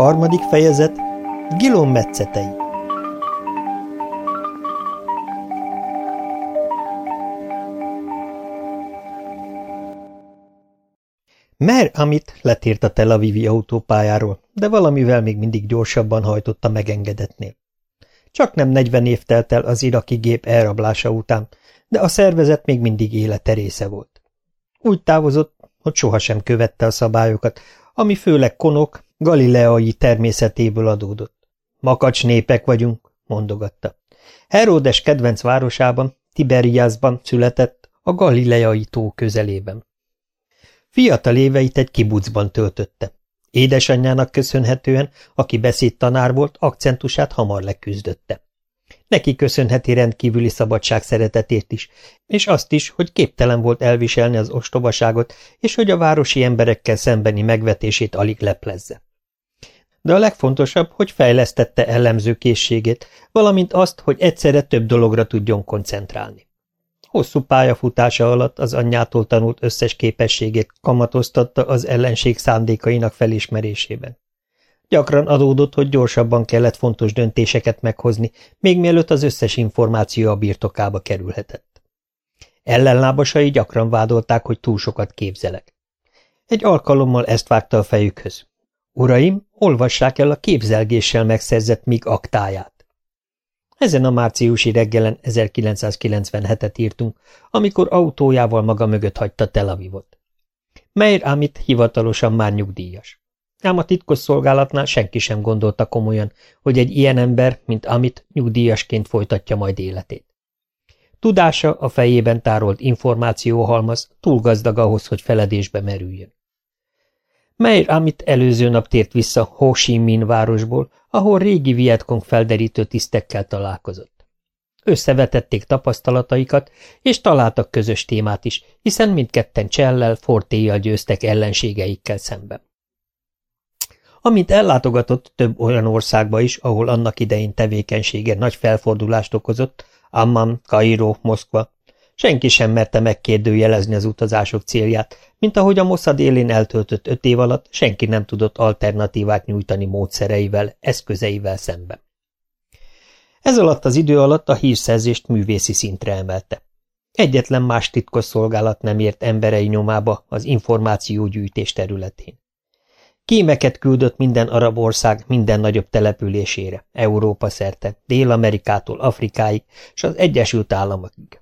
Harmadik fejezet Gilon metszetei Mer, amit letért a Tel Avivi autópályáról, de valamivel még mindig gyorsabban hajtott a megengedetnél. Csak nem negyven év telt el az iraki gép elrablása után, de a szervezet még mindig élete része volt. Úgy távozott, hogy sohasem követte a szabályokat, ami főleg konok, galileai természetéből adódott. Makacs népek vagyunk, mondogatta. Heródes kedvenc városában, Tiberiasban született, a galileai tó közelében. Fiatal éveit egy kibucban töltötte. Édesanyjának köszönhetően, aki beszédtanár volt, akcentusát hamar leküzdötte. Neki köszönheti rendkívüli szabadság szeretetét is, és azt is, hogy képtelen volt elviselni az ostobaságot, és hogy a városi emberekkel szembeni megvetését alig leplezze. De a legfontosabb, hogy fejlesztette ellenző valamint azt, hogy egyszerre több dologra tudjon koncentrálni. Hosszú pályafutása alatt az anyjától tanult összes képességét kamatoztatta az ellenség szándékainak felismerésében. Gyakran adódott, hogy gyorsabban kellett fontos döntéseket meghozni, még mielőtt az összes információ a birtokába kerülhetett. Ellenlábasai gyakran vádolták, hogy túl sokat képzelek. Egy alkalommal ezt vágta a fejükhöz. Uraim, olvassák el a képzelgéssel megszerzett MIG aktáját. Ezen a márciusi reggelen 1997-et írtunk, amikor autójával maga mögött hagyta Tel Avivot. Meir Amit hivatalosan már nyugdíjas. Ám a titkosszolgálatnál senki sem gondolta komolyan, hogy egy ilyen ember, mint Amit, nyugdíjasként folytatja majd életét. Tudása, a fejében tárolt információhalmaz túl gazdag ahhoz, hogy feledésbe merüljön. Meir Amit előző nap tért vissza Ho Chi Minh városból, ahol régi Vietkong felderítő tisztekkel találkozott. Összevetették tapasztalataikat, és találtak közös témát is, hiszen mindketten csellel, fortéjjal győztek ellenségeikkel szemben. Amint ellátogatott több olyan országba is, ahol annak idején tevékenysége nagy felfordulást okozott, Amman, Kairó, Moszkva, senki sem merte megkérdőjelezni az utazások célját, mint ahogy a Mossad élén eltöltött öt év alatt senki nem tudott alternatívát nyújtani módszereivel, eszközeivel szemben. Ez alatt az idő alatt a hírszerzést művészi szintre emelte. Egyetlen más titkosszolgálat nem ért emberei nyomába az információgyűjtés területén. Kémeket küldött minden arab ország minden nagyobb településére, Európa szerte, Dél-Amerikától Afrikáig, és az Egyesült Államokig.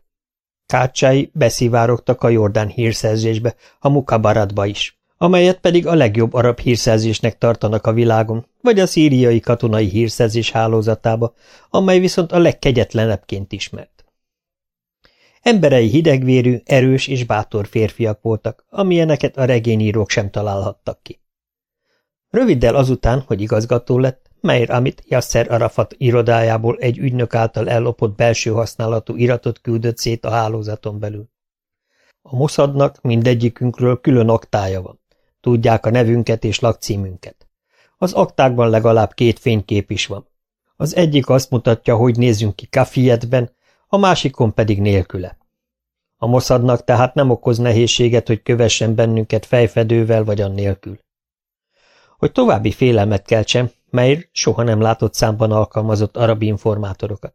Kácsái beszivárogtak a Jordán hírszerzésbe, a Mukabaradba is, amelyet pedig a legjobb arab hírszerzésnek tartanak a világon, vagy a szíriai katonai hírszerzés hálózatába, amely viszont a legkegyetlenebbként ismert. Emberei hidegvérű, erős és bátor férfiak voltak, amilyeneket a regényírók sem találhattak ki. Röviddel azután, hogy igazgató lett, Meir Amit Yasser Arafat irodájából egy ügynök által ellopott belső használatú iratot küldött szét a hálózaton belül. A Mossadnak mindegyikünkről külön aktája van. Tudják a nevünket és lakcímünket. Az aktákban legalább két fénykép is van. Az egyik azt mutatja, hogy nézzünk ki Kafietben, a másikon pedig nélküle. A Mossadnak tehát nem okoz nehézséget, hogy kövessen bennünket fejfedővel vagy annélkül. Hogy további félelmet keltsem, Meir soha nem látott számban alkalmazott arab informátorokat.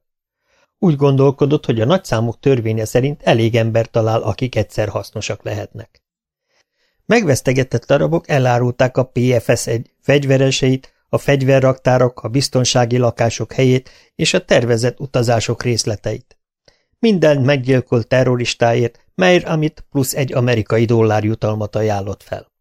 Úgy gondolkodott, hogy a nagyszámok törvénye szerint elég ember talál, akik egyszer hasznosak lehetnek. Megvesztegetett arabok elárulták a PFS egy fegyvereseit, a fegyverraktárok, a biztonsági lakások helyét és a tervezett utazások részleteit. Minden meggyilkolt terroristáért Meir Amit plusz egy amerikai dollár jutalmat ajánlott fel.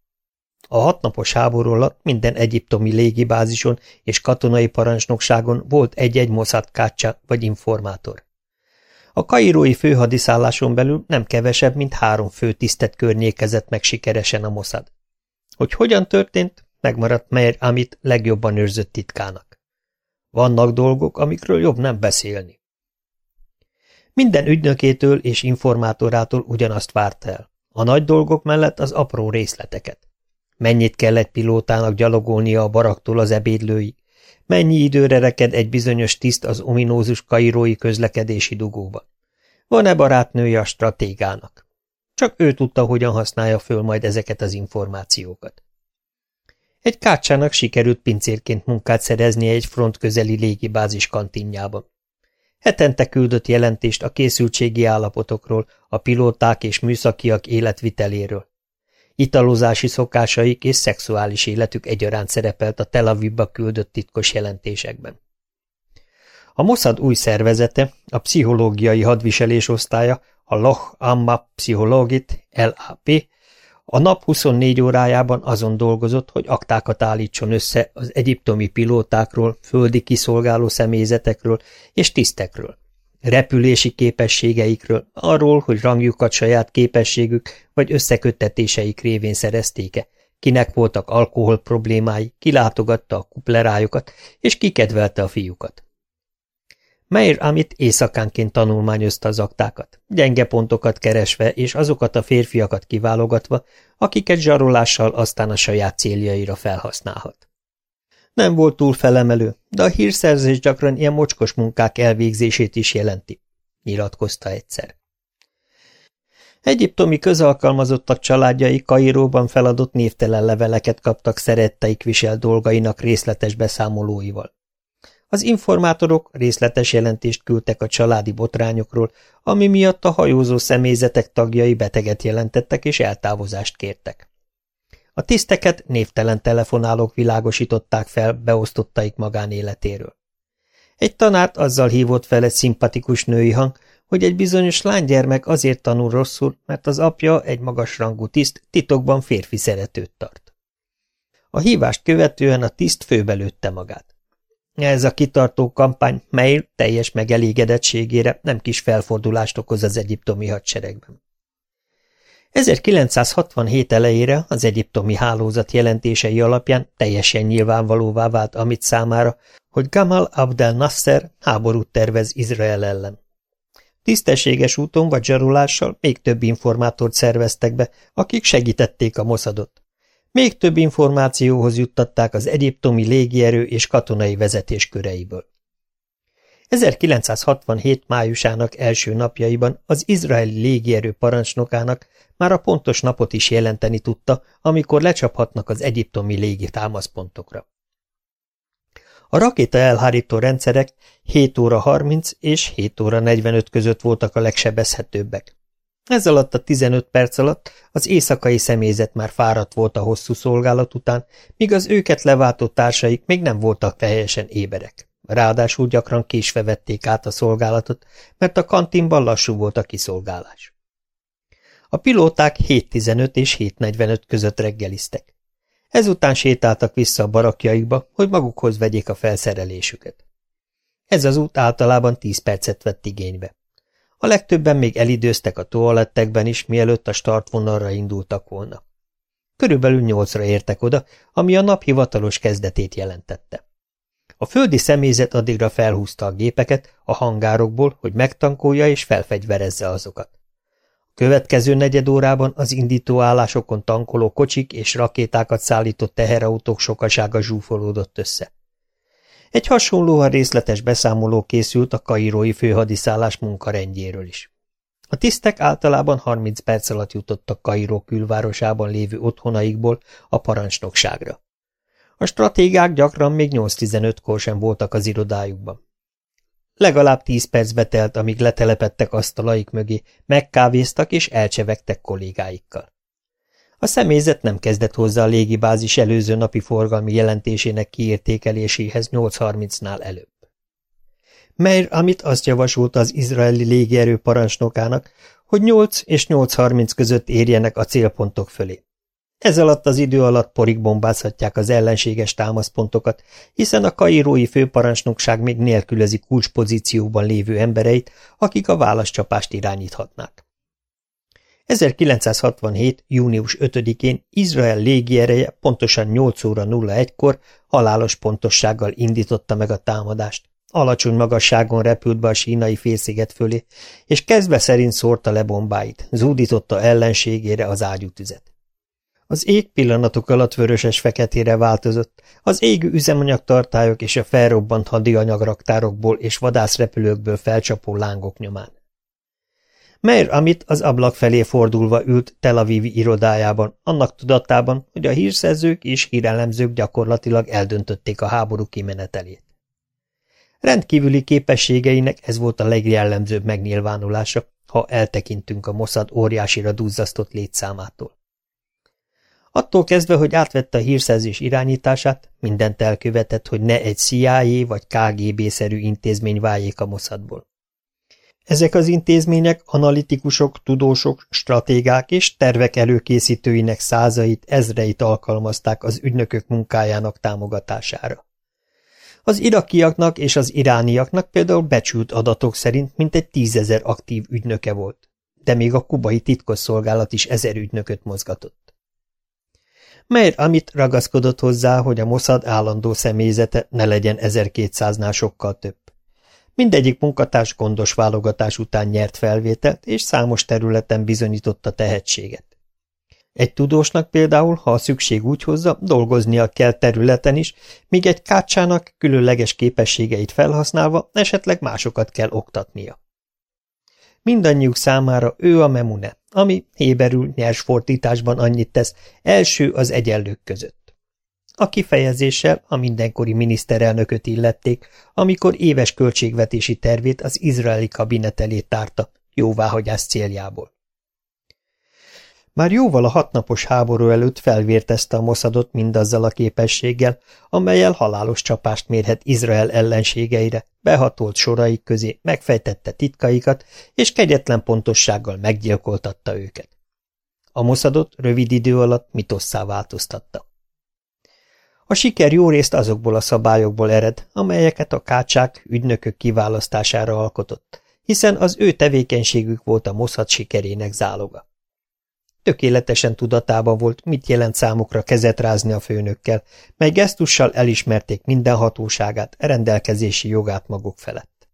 A hatnapos háború alatt minden egyiptomi légibázison és katonai parancsnokságon volt egy-egy Mossad kácsa vagy informátor. A kairói főhadiszálláson belül nem kevesebb, mint három fő tisztet környékezett meg sikeresen a Mossad. Hogy hogyan történt, megmaradt Meir Amit legjobban őrzött titkának. Vannak dolgok, amikről jobb nem beszélni. Minden ügynökétől és informátorától ugyanazt várta el. A nagy dolgok mellett az apró részleteket. Mennyit kell egy pilótának gyalogolnia a baraktól az ebédlőig? Mennyi időre reked egy bizonyos tiszt az ominózus kairói közlekedési dugóba? Van-e barátnője a stratégának? Csak ő tudta, hogyan használja föl majd ezeket az információkat. Egy kácsának sikerült pincérként munkát szereznie egy front közeli légibázis kantinjában. Hetente küldött jelentést a készültségi állapotokról, a pilóták és műszakiak életviteléről. Italozási szokásaik és szexuális életük egyaránt szerepelt a Tel Avivba küldött titkos jelentésekben. A Mossad új szervezete, a pszichológiai hadviselés osztálya, a Loch Amma Pszichológit, LAP, a nap 24 órájában azon dolgozott, hogy aktákat állítson össze az egyiptomi pilótákról, földi kiszolgáló személyzetekről és tisztekről, repülési képességeikről, arról, hogy rangjukat saját képességük vagy összeköttetéseik révén szerezték-e, kinek voltak alkohol problémái, kilátogatta a kuplerájukat, és kikedvelte a fiúkat. Meir Amit éjszakánként tanulmányozta az aktákat, gyenge pontokat keresve és azokat a férfiakat kiválogatva, akiket zsarolással aztán a saját céljaira felhasználhat. Nem volt túl felemelő, de a hírszerzés gyakran ilyen mocskos munkák elvégzését is jelenti, nyilatkozta egyszer. Egyiptomi közalkalmazottak családjai Kairóban feladott névtelen leveleket kaptak szeretteik visel dolgainak részletes beszámolóival. Az informátorok részletes jelentést küldtek a családi botrányokról, ami miatt a hajózó személyzetek tagjai beteget jelentettek és eltávozást kértek. A tiszteket névtelen telefonálók világosították fel beosztottaik magánéletéről. Egy tanárt azzal hívott fel egy szimpatikus női hang, hogy egy bizonyos lánygyermek azért tanul rosszul, mert az apja, egy magasrangú tiszt, titokban férfi szeretőt tart. A hívást követően a tiszt főbelőtte magát. Ez a kitartó kampány, mely teljes megelégedettségére nem kis felfordulást okoz az egyiptomi hadseregben. 1967 elejére az egyiptomi hálózat jelentései alapján teljesen nyilvánvalóvá vált Amit számára, hogy Gamal Abdel Nasser háborút tervez Izrael ellen. Tisztességes úton vagy zsarulással még több informátort szerveztek be, akik segítették a moszadot. Még több információhoz juttatták az egyiptomi légierő és katonai vezetés köreiből. 1967 májusának első napjaiban az izraeli légierő parancsnokának már a pontos napot is jelenteni tudta, amikor lecsaphatnak az egyiptomi légi támaszpontokra. A rakéta elhárító rendszerek 7 óra 30 és 7 óra 45 között voltak a legsebezhetőbbek. Ez alatt a 15 perc alatt az éjszakai személyzet már fáradt volt a hosszú szolgálat után, míg az őket leváltó társaik még nem voltak teljesen éberek. Ráadásul gyakran késve vették át a szolgálatot, mert a kantinban lassú volt a kiszolgálás. A pilóták 7.15 és 7.45 között reggeliztek. Ezután sétáltak vissza a barakjaikba, hogy magukhoz vegyék a felszerelésüket. Ez az út általában 10 percet vett igénybe. A legtöbben még elidőztek a toalettekben is, mielőtt a startvonalra indultak volna. Körülbelül nyolcra értek oda, ami a nap hivatalos kezdetét jelentette. A földi személyzet addigra felhúzta a gépeket a hangárokból, hogy megtankolja és felfegyverezze azokat. A következő negyed órában az indítóállásokon tankoló kocsik és rakétákat szállított teherautók sokasága zsúfolódott össze. Egy hasonlóan részletes beszámoló készült a kairói főhadiszállás munkarendjéről is. A tisztek általában 30 perc alatt jutottak Kairó külvárosában lévő otthonaikból a parancsnokságra. A stratégák gyakran még 8-15-kor sem voltak az irodájukban. Legalább 10 percbe telt, amíg letelepettek asztalaik mögé, megkávéztak és elcsevegtek kollégáikkal. A személyzet nem kezdett hozzá a légibázis előző napi forgalmi jelentésének kiértékeléséhez 8.30-nál előbb. Meir amit azt javasolta az izraeli légierő parancsnokának, hogy 8 és 8.30 között érjenek a célpontok fölé. Ez alatt az idő alatt porig bombázhatják az ellenséges támaszpontokat, hiszen a kairói főparancsnokság még nélkülözi kulcspozícióban lévő embereit, akik a válaszcsapást irányíthatnák. 1967. június 5-én Izrael légiereje pontosan 8 óra 01-kor halálos pontossággal indította meg a támadást. Alacsony magasságon repült be a sínai félsziget fölé, és kezdve szerint szórta le bombáit, zúdította ellenségére az ágyútüzet. Az ég pillanatok alatt vöröses-feketére változott, az égő üzemanyagtartályok és a felrobbant hadianyag raktárokból és vadászrepülőkből felcsapó lángok nyomán. Meir Amit az ablak felé fordulva ült Tel Avivi irodájában, annak tudatában, hogy a hírszerzők és hírelemzők gyakorlatilag eldöntötték a háború kimenetelét. Rendkívüli képességeinek ez volt a legjellemzőbb megnyilvánulása, ha eltekintünk a Mossad óriásira duzzasztott létszámától. Attól kezdve, hogy átvette a hírszerzés irányítását, mindent elkövetett, hogy ne egy CIA vagy KGB-szerű intézmény váljék a Mossadból. Ezek az intézmények analitikusok, tudósok, stratégák és tervek előkészítőinek százait, ezreit alkalmazták az ügynökök munkájának támogatására. Az irakiaknak és az irániaknak például becsült adatok szerint mintegy tízezer aktív ügynöke volt, de még a kubai titkosszolgálat is ezer ügynököt mozgatott. Melyr amit ragaszkodott hozzá, hogy a Mossad állandó személyzete ne legyen 1200-nál sokkal több. Mindegyik munkatárs gondos válogatás után nyert felvételt, és számos területen bizonyította tehetséget. Egy tudósnak például, ha a szükség úgy hozza, dolgoznia kell területen is, míg egy kácsának különleges képességeit felhasználva esetleg másokat kell oktatnia. Mindannyiuk számára ő a memune, ami héberül nyers fordításban annyit tesz, első az egyenlők között. A kifejezéssel a mindenkori miniszterelnököt illették, amikor éves költségvetési tervét az izraeli kabinet elé tárta, jóváhagyás céljából. Már jóval a hatnapos háború előtt felvértezte a Moszadot mindazzal a képességgel, amelyel halálos csapást mérhet Izrael ellenségeire, behatolt soraik közé, megfejtette titkaikat, és kegyetlen pontossággal meggyilkoltatta őket. A Moszadot rövid idő alatt mitosszá változtatta. A siker jó részt azokból a szabályokból ered, amelyeket a kácsák ügynökök kiválasztására alkotott, hiszen az ő tevékenységük volt a Mossad sikerének záloga. Tökéletesen tudatában volt, mit jelent számukra kezet rázni a főnökkel, mely gesztussal elismerték minden hatóságát, rendelkezési jogát maguk felett.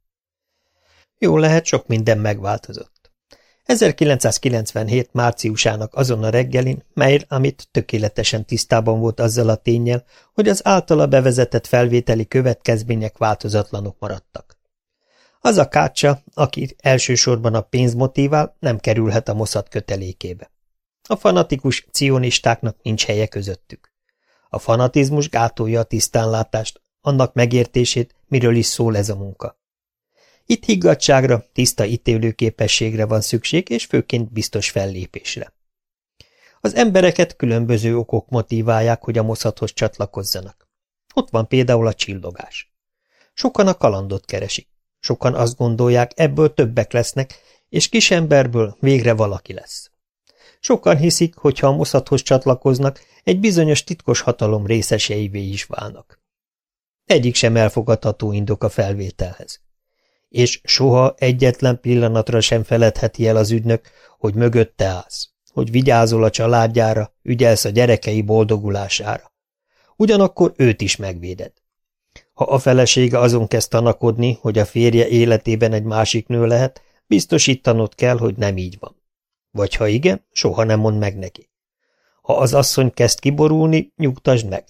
Jól lehet, sok minden megváltozott. 1997 márciusának azon a reggelin, mely, amit tökéletesen tisztában volt azzal a tényel, hogy az általa bevezetett felvételi következmények változatlanok maradtak. Az a kácsa, aki elsősorban a pénz motivál, nem kerülhet a moszat kötelékébe. A fanatikus cionistáknak nincs helye közöttük. A fanatizmus gátolja a tisztánlátást, annak megértését, miről is szól ez a munka. Itt higgadságra, tiszta ítélőképességre van szükség, és főként biztos fellépésre. Az embereket különböző okok motiválják, hogy a moszathoz csatlakozzanak. Ott van például a csillogás. Sokan a kalandot keresik. Sokan azt gondolják, ebből többek lesznek, és kisemberből végre valaki lesz. Sokan hiszik, hogy ha a moszathoz csatlakoznak, egy bizonyos titkos hatalom részeseivé is válnak. Egyik sem elfogadható indok a felvételhez és soha egyetlen pillanatra sem feledheti el az ügynök, hogy mögötte állsz, hogy vigyázol a családjára, ügyelsz a gyerekei boldogulására. Ugyanakkor őt is megvéded. Ha a felesége azon kezd tanakodni, hogy a férje életében egy másik nő lehet, biztosítanod kell, hogy nem így van. Vagy ha igen, soha nem mond meg neki. Ha az asszony kezd kiborulni, nyugtasd meg.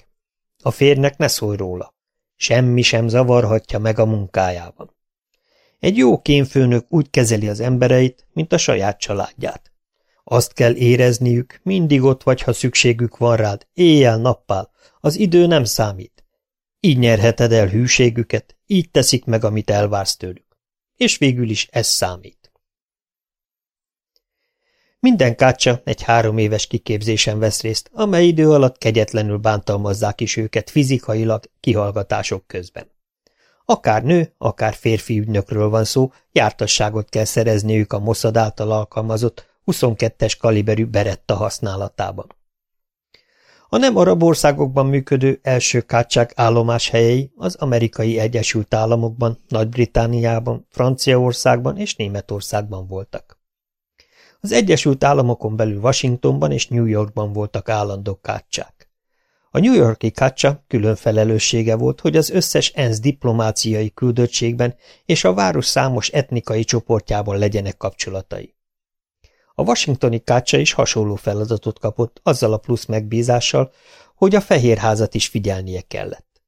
A férnek ne szólj róla. Semmi sem zavarhatja meg a munkájában. Egy jó kémfőnök úgy kezeli az embereit, mint a saját családját. Azt kell érezniük, mindig ott vagy, ha szükségük van rád, éjjel-nappal, az idő nem számít. Így nyerheted el hűségüket, így teszik meg, amit elvársz tőlük. És végül is ez számít. Minden kácsa egy három éves kiképzésen vesz részt, amely idő alatt kegyetlenül bántalmazzák is őket fizikailag kihallgatások közben. Akár nő, akár férfi ügynökről van szó, jártasságot kell szerezniük a Mossad által alkalmazott 22-es kaliberű beretta használatában. A nem arab országokban működő első kácsák helyei az amerikai Egyesült Államokban, Nagy-Britániában, Franciaországban és Németországban voltak. Az Egyesült Államokon belül Washingtonban és New Yorkban voltak állandó kácsák. A New Yorki kacsa külön felelőssége volt, hogy az összes ENSZ diplomáciai küldöttségben és a város számos etnikai csoportjában legyenek kapcsolatai. A washingtoni kácsa is hasonló feladatot kapott, azzal a plusz megbízással, hogy a fehérházat is figyelnie kellett.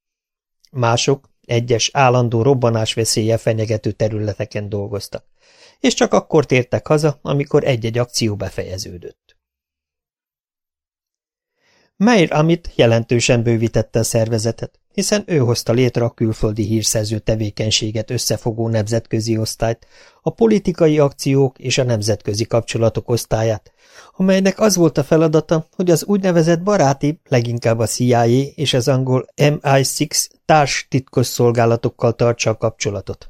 Mások egyes állandó robbanás veszélye fenyegető területeken dolgoztak, és csak akkor tértek haza, amikor egy-egy akció befejeződött. Meir Amit jelentősen bővítette a szervezetet, hiszen ő hozta létre a külföldi hírszerző tevékenységet összefogó nemzetközi osztályt, a politikai akciók és a nemzetközi kapcsolatok osztályát, amelynek az volt a feladata, hogy az úgynevezett baráti, leginkább a CIA és az angol MI6 társ titkos szolgálatokkal tartsa a kapcsolatot.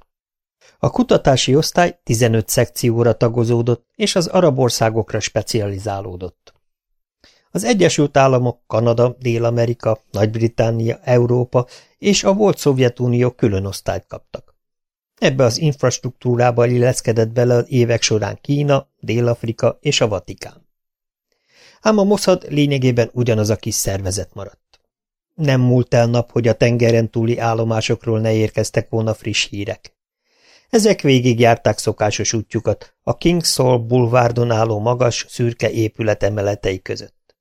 A kutatási osztály 15 szekcióra tagozódott, és az arab országokra specializálódott. Az Egyesült Államok, Kanada, Dél-Amerika, Nagy-Britannia, Európa és a volt Szovjetunió külön osztályt kaptak. Ebbe az infrastruktúrába illeszkedett bele az évek során Kína, Dél-Afrika és a Vatikán. Ám a Mossad lényegében ugyanaz a kis szervezet maradt. Nem múlt el nap, hogy a tengeren túli állomásokról ne érkeztek volna friss hírek. Ezek végigjárták szokásos útjukat a King Soul bulvárdon álló magas, szürke épület emeletei között.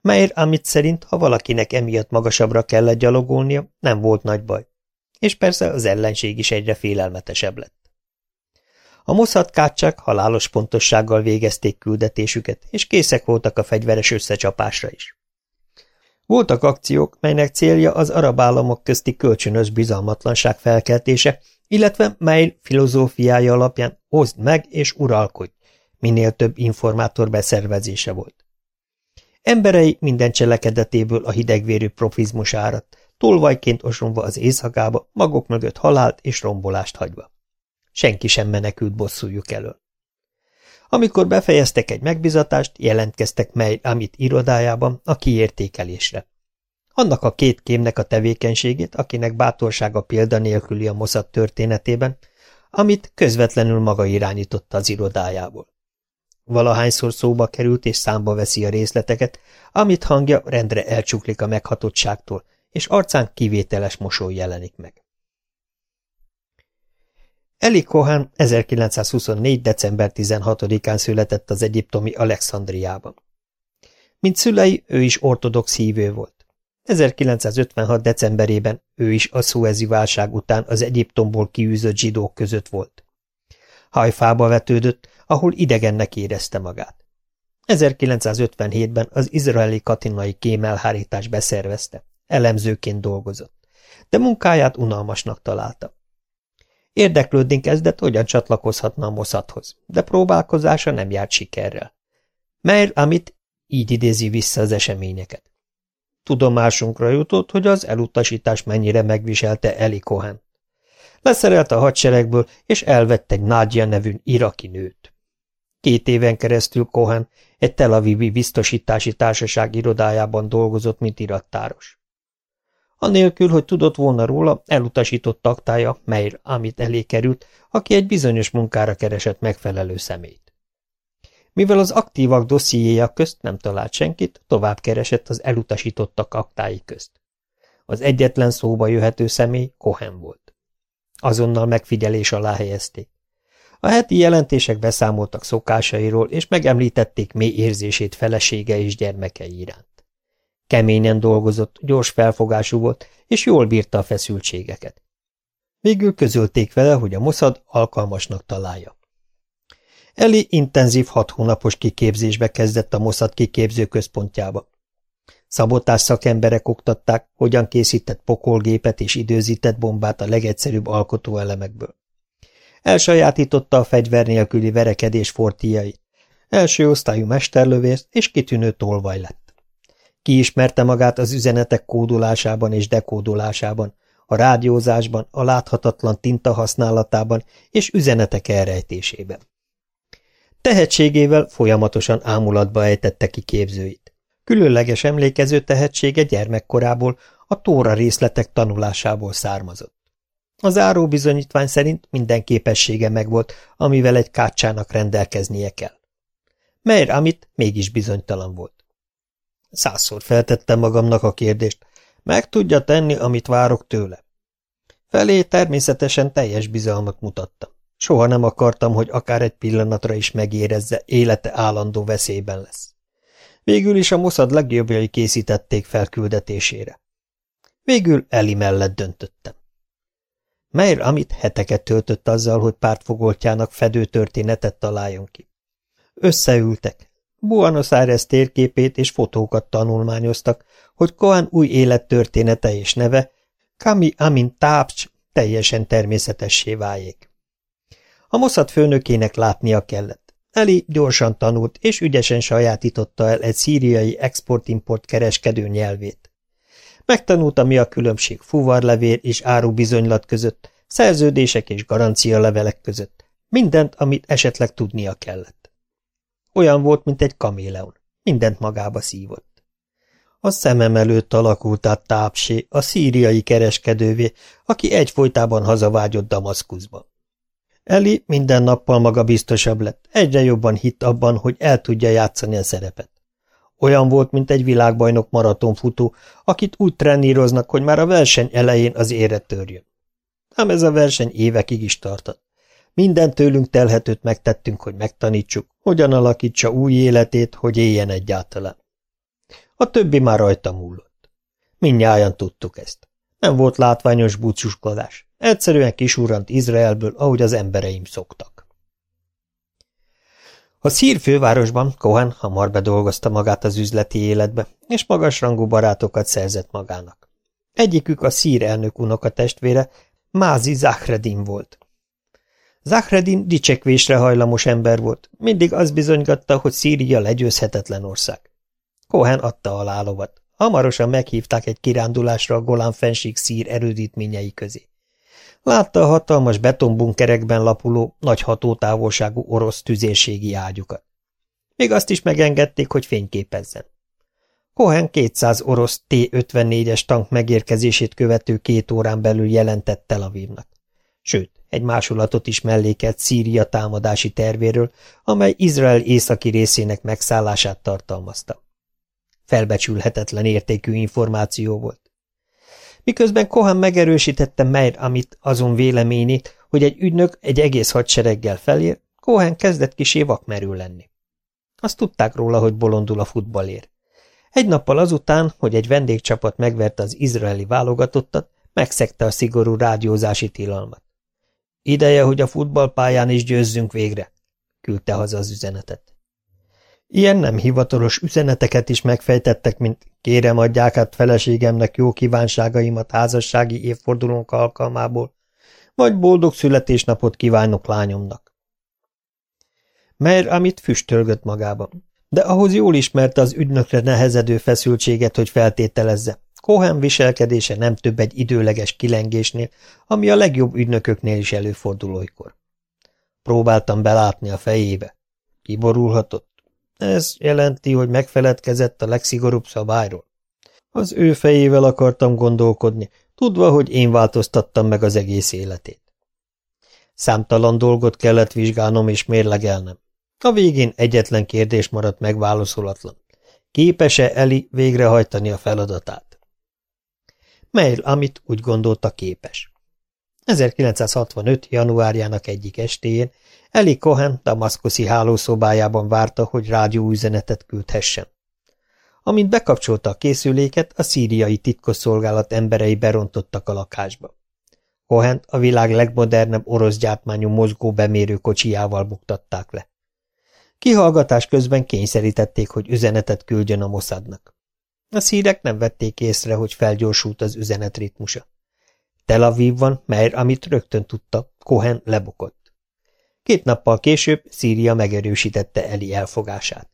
Meir amit szerint, ha valakinek emiatt magasabbra kellett gyalogolnia, nem volt nagy baj. És persze az ellenség is egyre félelmetesebb lett. A Mossad kácsák halálos pontossággal végezték küldetésüket, és készek voltak a fegyveres összecsapásra is. Voltak akciók, melynek célja az arab államok közti kölcsönös bizalmatlanság felkeltése, illetve Meir filozófiája alapján hozd meg és uralkodj, minél több informátor beszervezése volt. Emberei minden cselekedetéből a hidegvérű profizmus áradt, tolvajként osonva az éjszakába, maguk mögött halált és rombolást hagyva. Senki sem menekült bosszújuk elől. Amikor befejeztek egy megbizatást, jelentkeztek mely Amit irodájában a kiértékelésre. Annak a két kémnek a tevékenységét, akinek bátorsága példanélküli a Mossad történetében, amit közvetlenül maga irányította az irodájából. Valahányszor szóba került és számba veszi a részleteket, amit hangja rendre elcsuklik a meghatottságtól, és arcán kivételes mosoly jelenik meg. Eli Cohen 1924. december 16-án született az egyiptomi Alexandriában. Mint szülei, ő is ortodox hívő volt. 1956. decemberében ő is a szuezi válság után az Egyiptomból kiűzött zsidók között volt. Hajfába vetődött, ahol idegennek érezte magát. 1957-ben az izraeli katonai kémelhárítás beszervezte, elemzőként dolgozott, de munkáját unalmasnak találta. Érdeklődni kezdett, hogyan csatlakozhatna a Mossadhoz, de próbálkozása nem járt sikerrel. Meir Amit így idézi vissza az eseményeket. Tudomásunkra jutott, hogy az elutasítás mennyire megviselte Eli Cohen. Leszerelt a hadseregből, és elvett egy Nadia nevű iraki nőt. Két éven keresztül Cohen egy Tel Avivi biztosítási társaság irodájában dolgozott, mint irattáros. Anélkül, hogy tudott volna róla, elutasított aktája, mely amit elé került, aki egy bizonyos munkára keresett megfelelő szemét. Mivel az aktívak dossziéja közt nem talált senkit, tovább keresett az elutasítottak aktái közt. Az egyetlen szóba jöhető személy Cohen volt. Azonnal megfigyelés alá helyezték. A heti jelentések beszámoltak szokásairól, és megemlítették mély érzését felesége és gyermekei iránt. Keményen dolgozott, gyors felfogású volt, és jól bírta a feszültségeket. Végül közölték vele, hogy a Mossad alkalmasnak találja. Eli intenzív hat hónapos kiképzésbe kezdett a Mossad kiképző központjába. Szabotás szakemberek oktatták, hogyan készített pokolgépet és időzített bombát a legegyszerűbb alkotóelemekből. Elsajátította a fegyver nélküli verekedés fortiait. Első osztályú mesterlövészt és kitűnő tolvaj lett. Kiismerte magát az üzenetek kódolásában és dekódolásában, a rádiózásban, a láthatatlan tinta használatában és üzenetek elrejtésében. Tehetségével folyamatosan ámulatba ejtette ki képzőit. Különleges emlékező tehetsége gyermekkorából, a tóra részletek tanulásából származott. Az záró bizonyítvány szerint minden képessége megvolt, amivel egy kácsának rendelkeznie kell. Meir Amit mégis bizonytalan volt. Százszor feltettem magamnak a kérdést, meg tudja tenni, amit várok tőle. Felé természetesen teljes bizalmat mutattam. Soha nem akartam, hogy akár egy pillanatra is megérezze, élete állandó veszélyben lesz. Végül is a Mossad legjobbjai készítették fel küldetésére. Végül Eli mellett döntöttem. Meir amit heteket töltött azzal, hogy pártfogoltjának fedő történetet találjon ki. Összeültek. Buenos Aires térképét és fotókat tanulmányoztak, hogy Kohan új élettörténete és neve, Kami Amin Tápcs teljesen természetessé váljék. A Mossad főnökének látnia kellett. Eli gyorsan tanult, és ügyesen sajátította el egy szíriai export-import kereskedő nyelvét. Megtanulta, mi a különbség fuvarlevél és árubizonylat között, szerződések és garancialevelek között, mindent, amit esetleg tudnia kellett. Olyan volt, mint egy kaméleon, mindent magába szívott. A szemem előtt alakult át tápsé, a szíriai kereskedővé, aki egyfolytában hazavágyott Damaszkuszba. Eli minden nappal maga biztosabb lett, egyre jobban hitt abban, hogy el tudja játszani a szerepet. Olyan volt, mint egy világbajnok maratonfutó, akit úgy treníroznak, hogy már a verseny elején az ére törjön. Ám ez a verseny évekig is tartott. Minden tőlünk telhetőt megtettünk, hogy megtanítsuk, hogyan alakítsa új életét, hogy éljen egyáltalán. A többi már rajta múlott. Mindnyájan tudtuk ezt. Nem volt látványos búcsúskodás. Egyszerűen kisurrant Izraelből, ahogy az embereim szoktak. A szír fővárosban Cohen hamar bedolgozta magát az üzleti életbe, és magasrangú barátokat szerzett magának. Egyikük a szír elnök unoka testvére, Mázi Zahredin volt. Zahredin dicsekvésre hajlamos ember volt, mindig az bizonygatta, hogy Szíria legyőzhetetlen ország. Cohen adta a lálovat. Hamarosan meghívták egy kirándulásra a Golán fenség szír erődítményei közé. Látta a hatalmas betonbunkerekben lapuló, nagy hatótávolságú orosz tüzérségi ágyukat. Még azt is megengedték, hogy fényképezzen. Cohen 200 orosz T-54-es tank megérkezését követő két órán belül jelentett Tel Avivnak. Sőt, egy másolatot is mellékelt Szíria támadási tervéről, amely Izrael északi részének megszállását tartalmazta. Felbecsülhetetlen értékű információ volt. Miközben Kohan megerősítette Meir amit azon véleményét, hogy egy ügynök egy egész hadsereggel felér, Kohan kezdett kisé vakmerő lenni. Azt tudták róla, hogy bolondul a futballér. Egy nappal azután, hogy egy vendégcsapat megverte az izraeli válogatottat, megszegte a szigorú rádiózási tilalmat. Ideje, hogy a futballpályán is győzzünk végre, küldte haza az üzenetet. Ilyen nem hivatalos üzeneteket is megfejtettek, mint kérem adják át feleségemnek jó kívánságaimat házassági évfordulónk alkalmából, vagy boldog születésnapot kívánok lányomnak. Mert amit füstölgött magában, de ahhoz jól ismerte az ügynökre nehezedő feszültséget, hogy feltételezze. Cohen viselkedése nem több egy időleges kilengésnél, ami a legjobb ügynököknél is előfordul olykor. Próbáltam belátni a fejébe. Kiborulhatott? Ez jelenti, hogy megfeledkezett a legszigorúbb szabályról. Az ő fejével akartam gondolkodni, tudva, hogy én változtattam meg az egész életét. Számtalan dolgot kellett vizsgálnom és mérlegelnem. A végén egyetlen kérdés maradt megválaszolatlan. Képes-e Eli végrehajtani a feladatát? Mail, amit úgy gondolta képes. 1965. januárjának egyik estéjén Eli Cohen damaszkoszi hálószobájában várta, hogy rádióüzenetet küldhessen. Amint bekapcsolta a készüléket, a szíriai titkosszolgálat emberei berontottak a lakásba. Cohen a világ legmodernebb orosz gyártmányú mozgó bemérő kocsijával buktatták le. Kihallgatás közben kényszerítették, hogy üzenetet küldjön a Mossadnak. A szírek nem vették észre, hogy felgyorsult az üzenet ritmusa. Tel Avivban, mely amit rögtön tudta, Cohen lebukott. Két nappal később Szíria megerősítette Eli elfogását.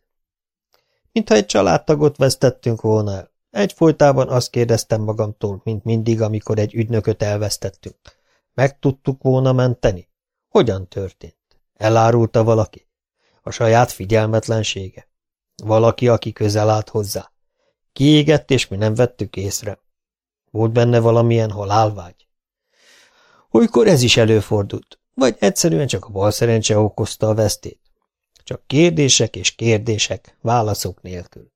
Mintha egy családtagot vesztettünk volna el. Egyfolytában azt kérdeztem magamtól, mint mindig, amikor egy ügynököt elvesztettünk. Meg tudtuk volna menteni? Hogyan történt? Elárulta valaki? A saját figyelmetlensége? Valaki, aki közel állt hozzá? Kiégett, és mi nem vettük észre. Volt benne valamilyen halálvágy? Olykor ez is előfordult. Vagy egyszerűen csak a bal szerencse okozta a vesztét. Csak kérdések és kérdések, válaszok nélkül.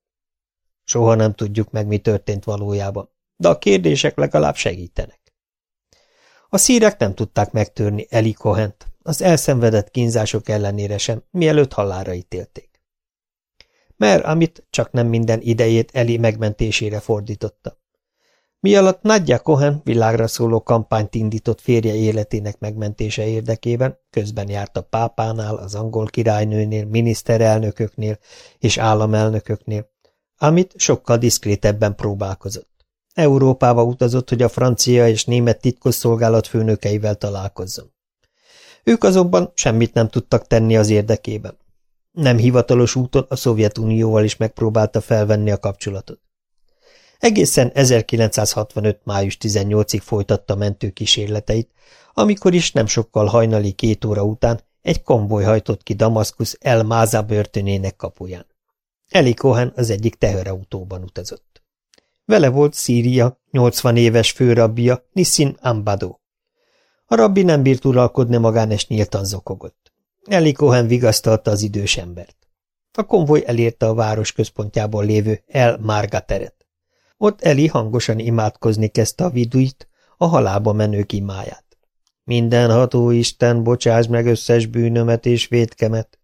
Soha nem tudjuk meg, mi történt valójában, de a kérdések legalább segítenek. A szírek nem tudták megtörni Eli Kohent, az elszenvedett kínzások ellenére sem, mielőtt halára ítélték. Mert amit csak nem minden idejét Eli megmentésére fordította. Mi alatt Nadja Cohen világra szóló kampányt indított férje életének megmentése érdekében, közben járt a pápánál, az angol királynőnél, miniszterelnököknél és államelnököknél, amit sokkal diszkrétebben próbálkozott. Európába utazott, hogy a francia és német titkosszolgálat főnökeivel találkozzon. Ők azonban semmit nem tudtak tenni az érdekében. Nem hivatalos úton a Szovjetunióval is megpróbálta felvenni a kapcsolatot. Egészen 1965. május 18-ig folytatta mentő kísérleteit, amikor is nem sokkal hajnali két óra után egy konvoj hajtott ki Damaszkusz El Máza börtönének kapuján. Eli Cohen az egyik teherautóban utazott. Vele volt Szíria 80 éves főrabbia Nissin Ambado. A rabbi nem bírt uralkodni magán, és nyíltan zokogott. Eli Cohen vigasztalta az idős embert. A konvoj elérte a város központjából lévő El Marga teret. Ott Eli hangosan imádkozni kezdte a viduit, a halálba menők imáját. Minden ható Isten, bocsáss meg összes bűnömet és védkemet.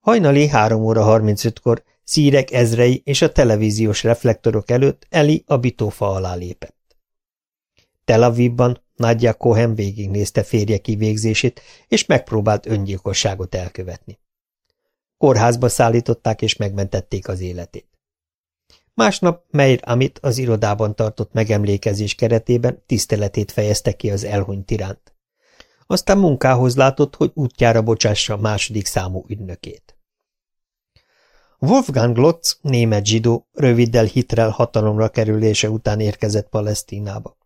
Hajnali 3 óra 35-kor szírek ezrei és a televíziós reflektorok előtt Eli a bitófa alá lépett. Tel Avivban Nadja Cohen végignézte férje kivégzését, és megpróbált öngyilkosságot elkövetni. Kórházba szállították, és megmentették az életét. Másnap Meir Amit az irodában tartott megemlékezés keretében tiszteletét fejezte ki az elhunyt iránt. Aztán munkához látott, hogy útjára bocsássa a második számú ügynökét. Wolfgang Glotz, német zsidó, röviddel hitrel hatalomra kerülése után érkezett Palesztinába.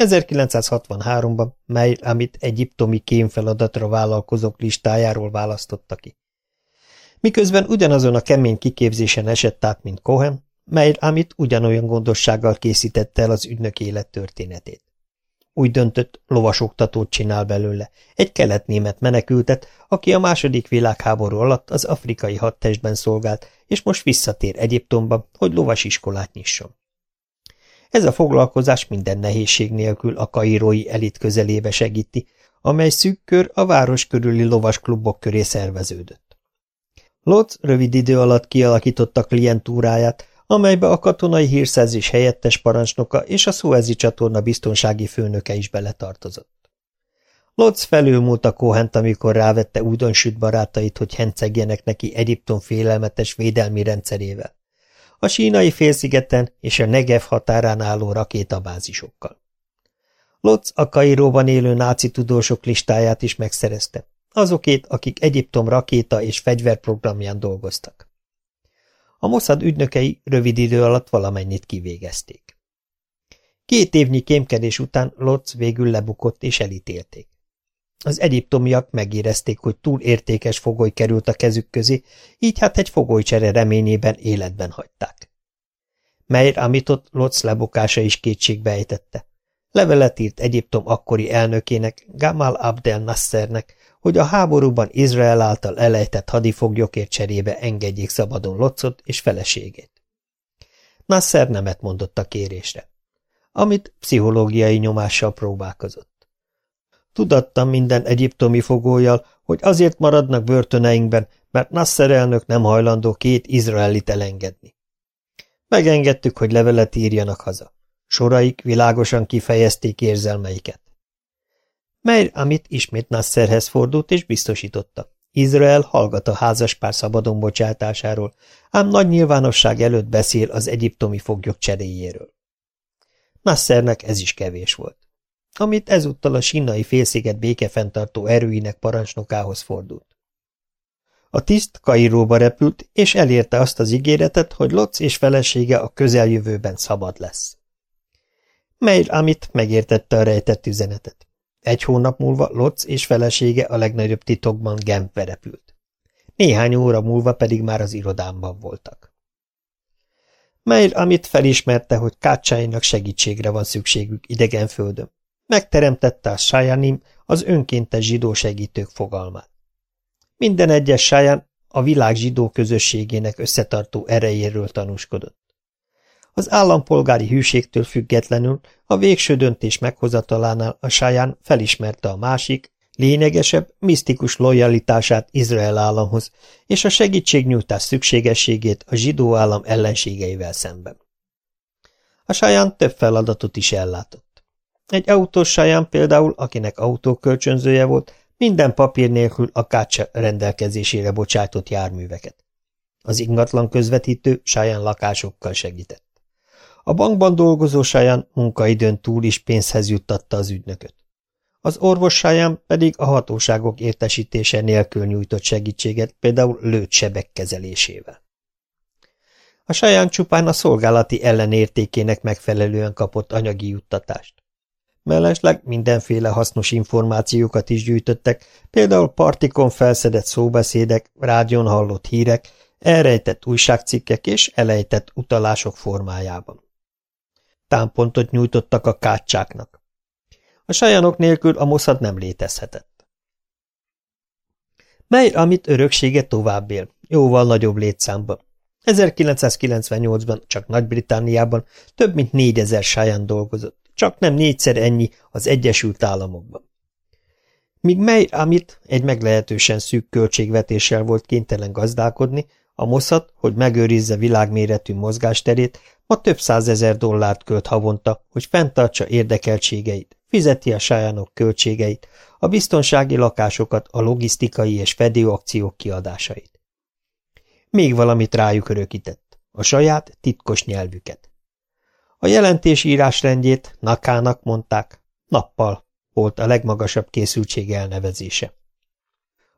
1963-ban Meir Amit egyiptomi kémfeladatra vállalkozók listájáról választotta ki. Miközben ugyanazon a kemény kiképzésen esett át, mint Cohen, mely amit ugyanolyan gondossággal készítette el az ügynök élettörténetét. Úgy döntött, lovasoktatót csinál belőle, egy keletnémet menekültet, aki a második világháború alatt az afrikai hadtestben szolgált, és most visszatér Egyiptomba, hogy lovasiskolát nyisson. Ez a foglalkozás minden nehézség nélkül a kairói elit közelébe segíti, amely szűk kör a város körüli lovasklubok köré szerveződött. Lotz rövid idő alatt kialakította klientúráját, amelybe a katonai hírszerzés helyettes parancsnoka és a Suezi csatorna biztonsági főnöke is beletartozott. Lotz felülmúlt a kohent, amikor rávette újdonsült barátait, hogy hencegjenek neki Egyiptom félelmetes védelmi rendszerével. A sínai félszigeten és a Negev határán álló rakétabázisokkal. Lotz a Kairóban élő náci tudósok listáját is megszerezte, azokét, akik Egyiptom rakéta és fegyverprogramján dolgoztak. A Mossad ügynökei rövid idő alatt valamennyit kivégezték. Két évnyi kémkedés után Lotz végül lebukott és elítélték. Az egyiptomiak megérezték, hogy túl értékes fogoly került a kezük közé, így hát egy fogolycsere reményében életben hagyták. Meir Amitot Lotz lebukása is kétségbe ejtette. Levelet írt Egyiptom akkori elnökének, Gamal Abdel Nassernek, hogy a háborúban Izrael által elejtett hadifoglyokért cserébe engedjék szabadon Locot és feleségét. Nasser nemet mondott a kérésre, amit pszichológiai nyomással próbálkozott. Tudattam minden egyiptomi fogójal, hogy azért maradnak börtöneinkben, mert Nasser elnök nem hajlandó két izraelit elengedni. Megengedtük, hogy levelet írjanak haza. Soraik világosan kifejezték érzelmeiket mely amit ismét Nasserhez fordult és biztosította. Izrael hallgat a házaspár szabadon bocsátásáról, ám nagy nyilvánosság előtt beszél az egyiptomi foglyok cseréjéről. Nassernek ez is kevés volt. Amit ezúttal a sinnai félsziget békefenntartó erőinek parancsnokához fordult. A tiszt Kairóba repült, és elérte azt az ígéretet, hogy Lotz és felesége a közeljövőben szabad lesz. Meir Amit megértette a rejtett üzenetet. Egy hónap múlva Lotz és felesége a legnagyobb titokban Genfbe repült. Néhány óra múlva pedig már az irodámban voltak. Meir amit felismerte, hogy kácsáinak segítségre van szükségük idegen földön. Megteremtette a Sajanim, az önkéntes zsidó segítők fogalmát. Minden egyes Sajan a világ zsidó közösségének összetartó erejéről tanúskodott. Az állampolgári hűségtől függetlenül a végső döntés meghozatalánál a saján felismerte a másik, lényegesebb, misztikus lojalitását Izrael államhoz és a segítségnyújtás szükségességét a zsidó állam ellenségeivel szemben. A saján több feladatot is ellátott. Egy autós saján például, akinek autókölcsönzője volt, minden papír nélkül a kácsa rendelkezésére bocsájtott járműveket. Az ingatlan közvetítő saján lakásokkal segített. A bankban dolgozó saján munkaidőn túl is pénzhez juttatta az ügynököt. Az orvossáján pedig a hatóságok értesítése nélkül nyújtott segítséget, például lőtt sebek kezelésével. A saján csupán a szolgálati ellenértékének megfelelően kapott anyagi juttatást. Mellesleg mindenféle hasznos információkat is gyűjtöttek, például partikon felszedett szóbeszédek, rádión hallott hírek, elrejtett újságcikkek és elejtett utalások formájában. Támpontot nyújtottak a kácsáknak. A sajánok nélkül a moszad nem létezhetett. Mely, amit öröksége tovább él, jóval nagyobb létszámban. 1998-ban csak Nagy-Britániában több mint négyezer sáján dolgozott, csak nem négyszer ennyi az Egyesült Államokban. Míg mely, amit egy meglehetősen szűk költségvetéssel volt kénytelen gazdálkodni, a Mossad, hogy megőrizze világméretű mozgásterét, ma több százezer dollárt költ havonta, hogy fenntartsa érdekeltségeit, fizeti a sajánok költségeit, a biztonsági lakásokat, a logisztikai és fedőakciók kiadásait. Még valamit rájuk örökített, a saját titkos nyelvüket. A jelentés írásrendjét Nakának mondták, nappal volt a legmagasabb készültség elnevezése.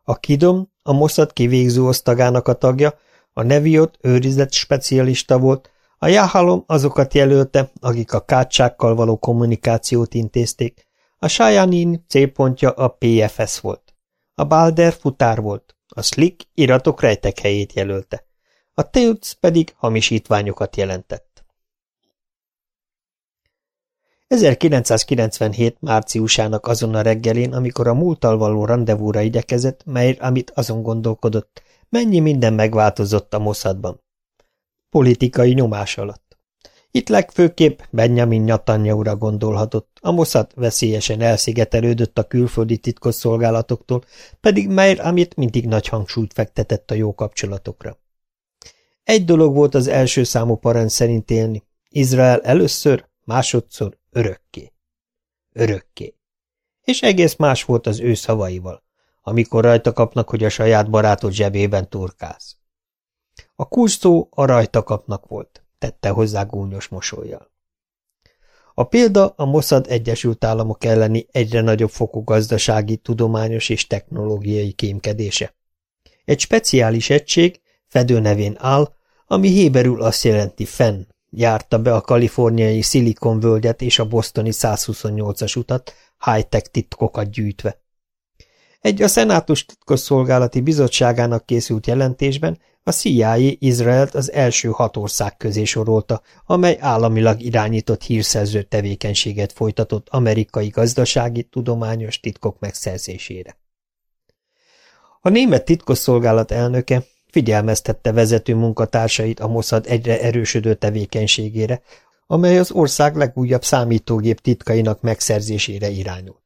A Kidom, a Mossad kivégző osztagának a tagja, a Neviot őrizet specialista volt, a Jáhalom azokat jelölte, akik a kácsákkal való kommunikációt intézték, a Sajanin célpontja a PFS volt, a Balder futár volt, a Slick iratok rejtek helyét jelölte, a Teuts pedig hamisítványokat jelentett. 1997. márciusának azon a reggelén, amikor a múltal való rendezvúra igyekezett, mely amit azon gondolkodott, Mennyi minden megváltozott a Mossadban. Politikai nyomás alatt. Itt legfőképp Benjamin Netanyahu-ra gondolhatott, a Mossad veszélyesen elszigetelődött a külföldi titkosszolgálatoktól, pedig Meir amit mindig nagy hangsúlyt fektetett a jó kapcsolatokra. Egy dolog volt az első számú parancs szerint élni, Izrael először, másodszor, örökké. Örökké. És egész más volt az ő szavaival amikor rajta kapnak, hogy a saját barátod zsebében turkálsz. A kulcs szó a rajta kapnak volt, tette hozzá gúnyos mosolyjal. A példa a Mossad Egyesült Államok elleni egyre nagyobb fokú gazdasági, tudományos és technológiai kémkedése. Egy speciális egység, fedőnevén áll, ami héberül azt jelenti fenn, járta be a kaliforniai Silicon völgyet és a bostoni 128-as utat, high-tech titkokat gyűjtve. Egy a Szenátus titkosszolgálati bizottságának készült jelentésben a CIA Izraelt az első hat ország közé sorolta, amely államilag irányított hírszerző tevékenységet folytatott amerikai gazdasági, tudományos titkok megszerzésére. A német titkosszolgálat elnöke figyelmeztette vezető munkatársait a Mossad egyre erősödő tevékenységére, amely az ország legújabb számítógép titkainak megszerzésére irányult.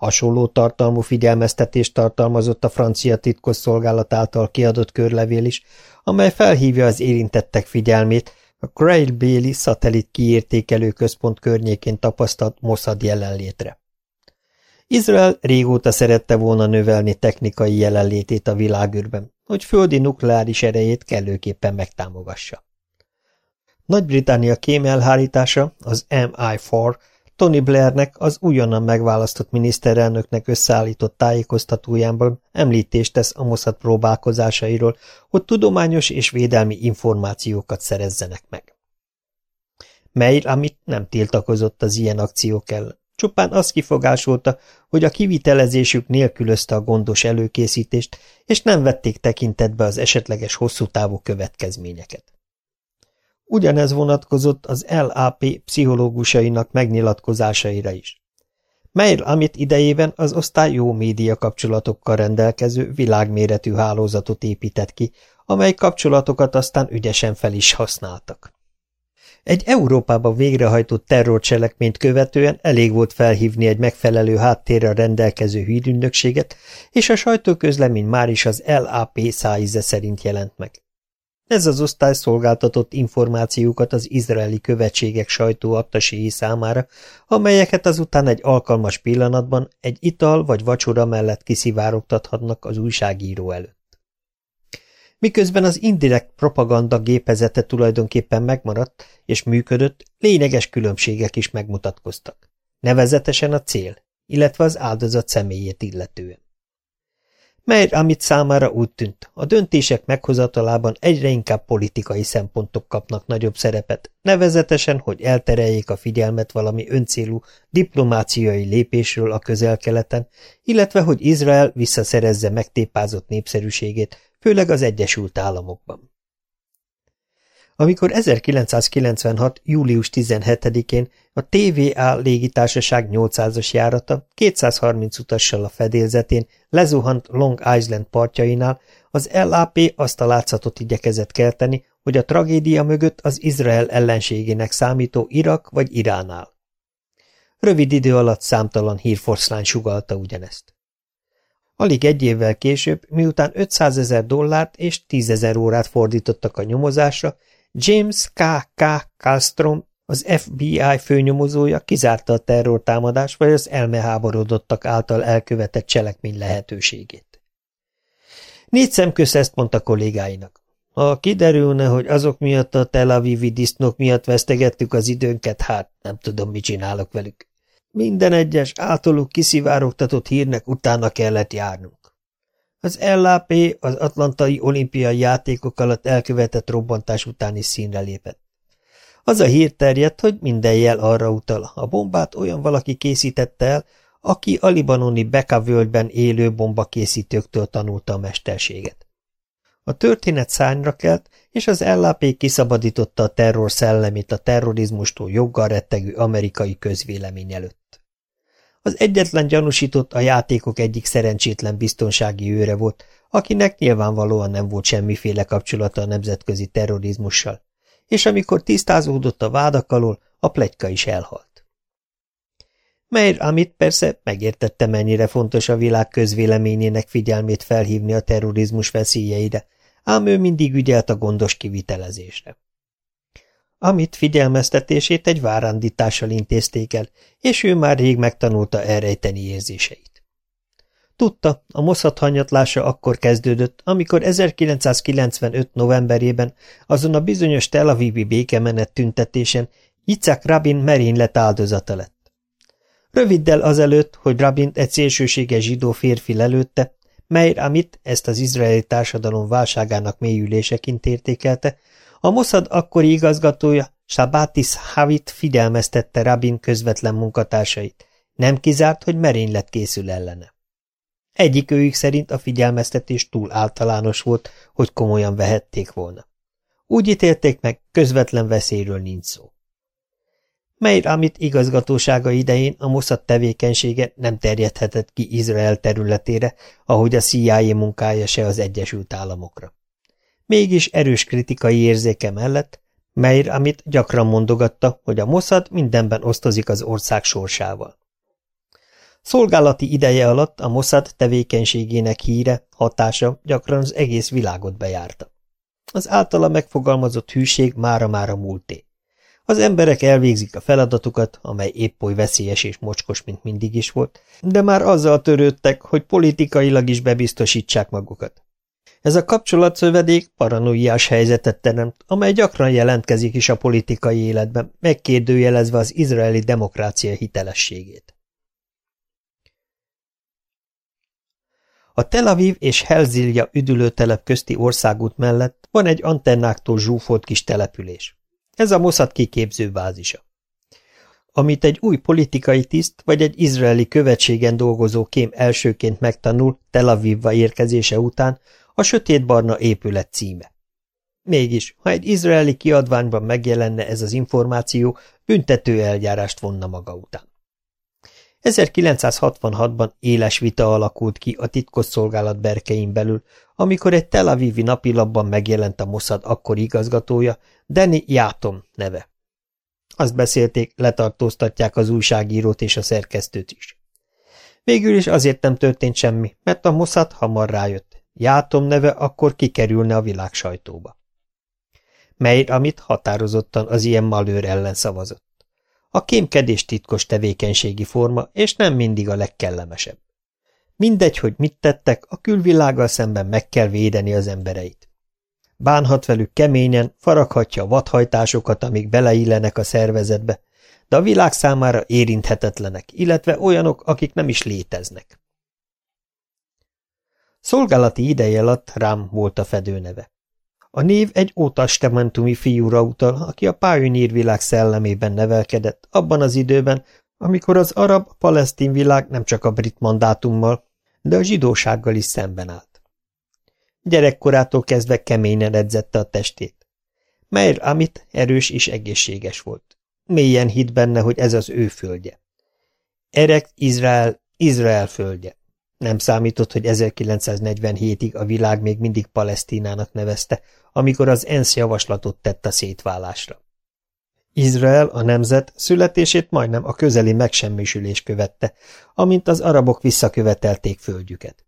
Hasonló tartalmú figyelmeztetést tartalmazott a francia titkosszolgálat által kiadott körlevél is, amely felhívja az érintettek figyelmét a Crail Bailey szatellit kiértékelő központ környékén tapasztalt Mossad jelenlétre. Izrael régóta szerette volna növelni technikai jelenlétét a világűrben, hogy földi nukleáris erejét kellőképpen megtámogassa. Nagy-Britannia kém elhárítása, az MI4 Tony Blairnek, az újonnan megválasztott miniszterelnöknek összeállított tájékoztatójában említést tesz a Mossad próbálkozásairól, hogy tudományos és védelmi információkat szerezzenek meg. Meir, amit nem tiltakozott az ilyen akciók ellen. Csupán azt kifogásolta, hogy a kivitelezésük nélkülözte a gondos előkészítést, és nem vették tekintetbe az esetleges hosszú távú következményeket. Ugyanez vonatkozott az LAP pszichológusainak megnyilatkozásaira is. Meir amit idejében az osztály jó média kapcsolatokkal rendelkező világméretű hálózatot épített ki, amely kapcsolatokat aztán ügyesen fel is használtak. Egy Európában végrehajtott terrorcselekményt követően elég volt felhívni egy megfelelő háttérrel rendelkező hírügynökséget, és a sajtóközlemény már is az LAP szájíze szerint jelent meg. Ez az osztály szolgáltatott információkat az izraeli követségek sajtóattaséi számára, amelyeket azután egy alkalmas pillanatban egy ital vagy vacsora mellett kiszivárogtathatnak az újságíró előtt. Miközben az indirekt propaganda gépezete tulajdonképpen megmaradt és működött, lényeges különbségek is megmutatkoztak. Nevezetesen a cél, illetve az áldozat személyét illetően. Melyr, amit számára úgy tűnt, a döntések meghozatalában egyre inkább politikai szempontok kapnak nagyobb szerepet, nevezetesen, hogy eltereljék a figyelmet valami öncélú diplomáciai lépésről a közel-keleten, illetve hogy Izrael visszaszerezze megtépázott népszerűségét, főleg az Egyesült Államokban. Amikor 1996. július 17-én a TVA légitársaság 800-as járata 230 utassal a fedélzetén lezuhant Long Island partjainál, az LAP azt a látszatot igyekezett kelteni, hogy a tragédia mögött az Izrael ellenségének számító Irak vagy Irán áll. Rövid idő alatt számtalan hírforszlány sugalta ugyanezt. Alig egy évvel később, miután 500 ezer dollárt és 10 ezer órát fordítottak a nyomozásra, James K. K. Kallstrom, az FBI főnyomozója kizárta a terrortámadás vagy az elmeháborodottak által elkövetett cselekmény lehetőségét. Négy szemköz ezt mondta kollégáinak. Ha kiderülne, hogy azok miatt a Tel Avivi disznók miatt vesztegettük az időnket, hát nem tudom, mit csinálok velük. Minden egyes általuk kiszivárogtatott hírnek utána kellett járnunk. Az LAP az atlantai olimpiai játékok alatt elkövetett robbantás után is színre lépett. Az a hír terjedt, hogy minden jel arra utal, a bombát olyan valaki készítette el, aki a libanoni Beka völgyben élő bombakészítőktől tanulta a mesterséget. A történet szányra kelt, és az LAP kiszabadította a terror szellemét a terrorizmustól joggal rettegő amerikai közvélemény előtt. Az egyetlen gyanúsított a játékok egyik szerencsétlen biztonsági őre volt, akinek nyilvánvalóan nem volt semmiféle kapcsolata a nemzetközi terrorizmussal, és amikor tisztázódott a vádak alól, a plegyka is elhalt. Meir Amit persze megértette, mennyire fontos a világ közvéleményének figyelmét felhívni a terrorizmus veszélyeire, ám ő mindig ügyelt a gondos kivitelezésre. Amit figyelmeztetését egy várándítással intézték el, és ő már rég megtanulta elrejteni érzéseit. Tudta, a Mossad hanyatlása akkor kezdődött, amikor 1995. novemberében azon a bizonyos Tel Avivi békemenet tüntetésen Yitzhak Rabin merénylet áldozata lett. Röviddel azelőtt, hogy Rabint egy szélsőséges zsidó férfi lelőtte, Meir Amit ezt az izraeli társadalom válságának mélyüléseként értékelte, a Mossad akkori igazgatója, Sabatis Havit figyelmeztette Rabin közvetlen munkatársait. Nem kizárt, hogy merénylet készül ellene. Egyik őjük szerint a figyelmeztetés túl általános volt, hogy komolyan vehették volna. Úgy ítélték meg, közvetlen veszélyről nincs szó. Meir Amit igazgatósága idején a Mossad tevékenysége nem terjedhetett ki Izrael területére, ahogy a CIA munkája se az Egyesült Államokra. Mégis erős kritikai érzéke mellett, Meir amit gyakran mondogatta, hogy a Mossad mindenben osztozik az ország sorsával. Szolgálati ideje alatt a Mossad tevékenységének híre, hatása gyakran az egész világot bejárta. Az általa megfogalmazott hűség mára-mára múlté. Az emberek elvégzik a feladatukat, amely épp oly veszélyes és mocskos, mint mindig is volt, de már azzal törődtek, hogy politikailag is bebiztosítsák magukat. Ez a kapcsolatszövedék paranoiás helyzetet teremt, amely gyakran jelentkezik is a politikai életben, megkérdőjelezve az izraeli demokrácia hitelességét. A Tel Aviv és Helzilja üdülőtelep közti országút mellett van egy antennáktól zsúfolt kis település. Ez a Mossad kiképző bázisa. Amit egy új politikai tiszt vagy egy izraeli követségen dolgozó kém elsőként megtanul Tel Avivba érkezése után, a sötétbarna épület címe. Mégis, ha egy izraeli kiadványban megjelenne ez az információ, büntető eljárást vonna maga után. 1966-ban éles vita alakult ki a titkosszolgálat berkein belül, amikor egy Tel Avivi napilapban megjelent a Mossad akkori igazgatója, Danny Játom neve. Azt beszélték, letartóztatják az újságírót és a szerkesztőt is. Végül is azért nem történt semmi, mert a Mossad hamar rájött, Játom neve akkor kikerülne a világ sajtóba. mely amit határozottan az ilyen malőr ellen szavazott. A kémkedés titkos tevékenységi forma, és nem mindig a legkellemesebb. Mindegy, hogy mit tettek, a külvilággal szemben meg kell védeni az embereit. Bánhat velük keményen, faraghatja a vadhajtásokat, amik beleillenek a szervezetbe, de a világ számára érinthetetlenek, illetve olyanok, akik nem is léteznek. Szolgálati ideje alatt rám volt a fedőneve. A név egy ótastementumi fiúra utal, aki a pályonírvilág szellemében nevelkedett, abban az időben, amikor az arab-palesztin világ nem csak a brit mandátummal, de a zsidósággal is szemben állt. Gyerekkorától kezdve keményen edzette a testét. Meir Amit erős és egészséges volt. Mélyen hitt benne, hogy ez az ő földje. Erek Izrael, Izrael földje. Nem számított, hogy 1947-ig a világ még mindig Palesztinának nevezte, amikor az ENSZ javaslatot tett a szétválásra. Izrael, a nemzet, születését majdnem a közeli megsemmisülés követte, amint az arabok visszakövetelték földjüket.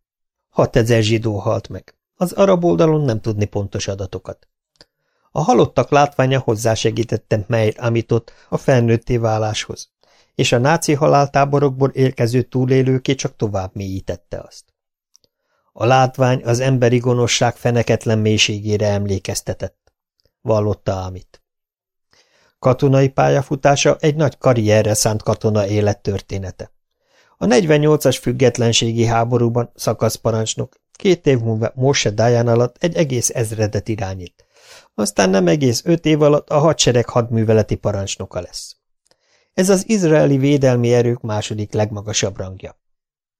ezer zsidó halt meg. Az arab oldalon nem tudni pontos adatokat. A halottak látványa hozzásegítette Meir Amitot a felnőtté váláshoz, és a náci haláltáborokból érkező túlélőké csak tovább mélyítette azt. A látvány az emberi gonoszság feneketlen mélységére emlékeztetett. Vallotta Amit. Katonai pályafutása egy nagy karrierre szánt katona élettörténete. A 48-as függetlenségi háborúban szakaszparancsnok, két év múlva Moshe Dayan alatt egy egész ezredet irányít. Aztán nem egész öt év alatt a hadsereg hadműveleti parancsnoka lesz. Ez az izraeli védelmi erők második legmagasabb rangja.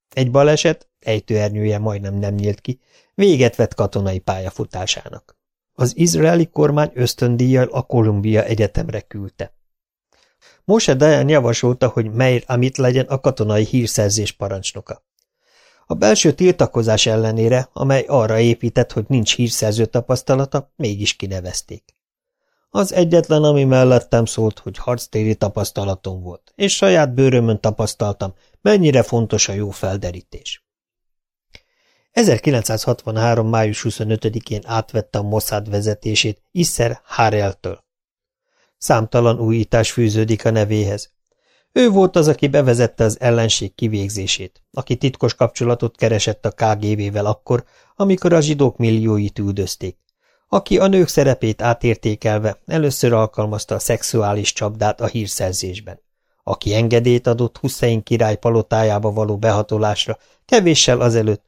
Egy baleset, ejtőernyője majdnem nem nyílt ki, véget vett katonai pályafutásának. Az izraeli kormány ösztöndíjjal a Kolumbia Egyetemre küldte. Moshe Dayan javasolta, hogy Meir Amit legyen a katonai hírszerzés parancsnoka. A belső tiltakozás ellenére, amely arra épített, hogy nincs hírszerző tapasztalata, mégis kinevezték. Az egyetlen, ami mellettem szólt, hogy harctéri tapasztalatom volt, és saját bőrömön tapasztaltam, mennyire fontos a jó felderítés. 1963. május 25-én átvette a Mossad vezetését Isser Hareltől. Számtalan újítás fűződik a nevéhez. Ő volt az, aki bevezette az ellenség kivégzését, aki titkos kapcsolatot keresett a KGV-vel akkor, amikor a zsidók millióit üldözték, aki a nők szerepét átértékelve először alkalmazta a szexuális csapdát a hírszerzésben, aki engedélyt adott Hussein király palotájába való behatolásra, kevéssel azelőtt,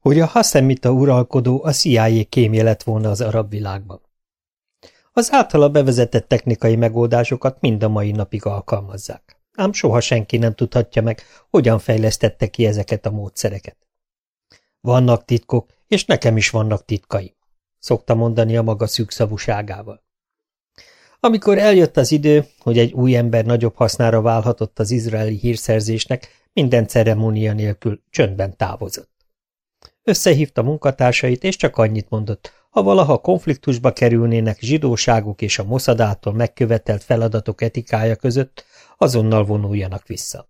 hogy a haszemita uralkodó a CIA kémje lett volna az arab világban. Az általa bevezetett technikai megoldásokat mind a mai napig alkalmazzák, ám soha senki nem tudhatja meg, hogyan fejlesztette ki ezeket a módszereket. Vannak titkok, és nekem is vannak titkai szokta mondani a maga szűkszavúságával. Amikor eljött az idő, hogy egy új ember nagyobb hasznára válhatott az izraeli hírszerzésnek, minden ceremónia nélkül csöndben távozott. Összehívta munkatársait, és csak annyit mondott, ha valaha konfliktusba kerülnének zsidóságok és a moszadától megkövetelt feladatok etikája között, azonnal vonuljanak vissza.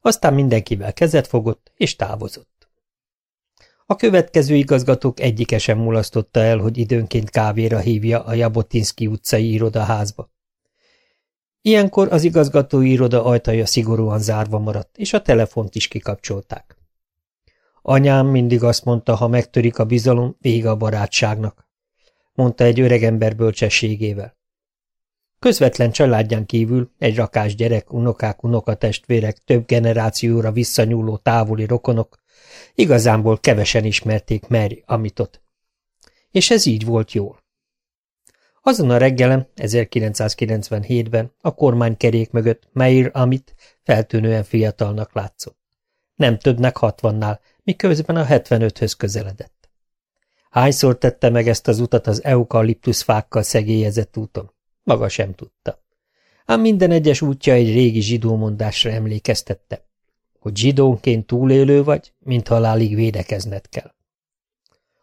Aztán mindenkivel kezet fogott, és távozott. A következő igazgatók egyike sem mulasztotta el, hogy időnként kávéra hívja a Jabotinski utcai irodaházba. Ilyenkor az igazgatói iroda ajtaja szigorúan zárva maradt, és a telefont is kikapcsolták. Anyám mindig azt mondta, ha megtörik a bizalom, vége a barátságnak, mondta egy öregember bölcsességével. Közvetlen családján kívül egy rakás gyerek, unokák, unokatestvérek, több generációra visszanyúló távoli rokonok Igazából kevesen ismerték Mary Amitot. És ez így volt jól. Azon a reggelem, 1997-ben a kormánykerék mögött Meir Amit feltűnően fiatalnak látszott. Nem többnek hatvannál, miközben a 75-höz közeledett. Hányszor tette meg ezt az utat az eukaliptuszfákkal szegélyezett úton? Maga sem tudta. Ám minden egyes útja egy régi zsidó mondásra emlékeztette hogy zsidónként túlélő vagy, mint halálig védekezned kell.